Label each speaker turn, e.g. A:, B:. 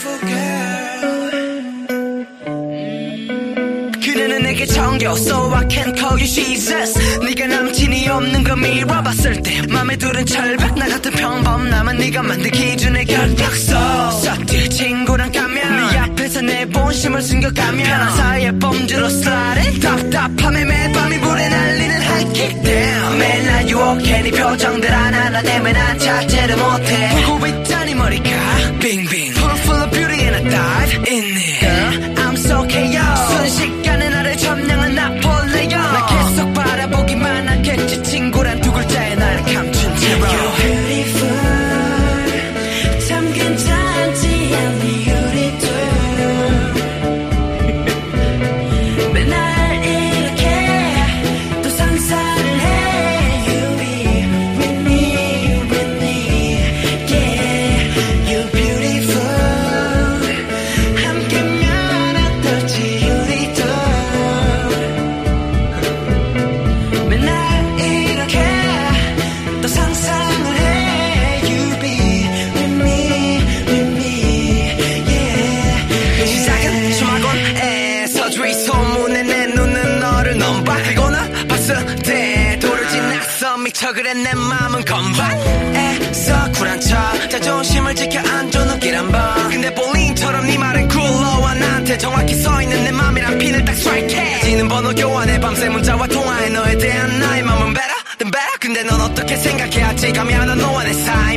A: evil girl 그대는 내게 정겨 So I can call you Jesus. 네가 남친이 없는 거 밀어봤을 때 맘에 들은 철벽 나 같은 평범 나만 네가 만든 기준의 결격소. 썩지 친구랑 가면 네 앞에서 내 본심을 숨겨가며 편한 사이의 범주로 slide 답답함에 매 밤이 불에 날리는 high kick down. 매일 날 유혹해 네 표정들 하나하나 때문에 난 자체를 못해. 보고 있 주위 소문에 내 눈은 너를 넘봐 그리고나 봤을 때 도를 지났어. 미쳐 그래 내 맘은 건반에서 쿨한 척. 자존심을 지켜 안줘 눈길 한번. 근데 볼링처럼 네 말은 굴러와 나한테 정확히 써있는 내 맘이란 핀을 딱 스트라이크해 지는 번호 교환해 밤새 문자와 통화해 너에 대한 나의 맘은 better than better. 근데 넌 어떻게 생각해? 아직 감이 하나 너와 내 사이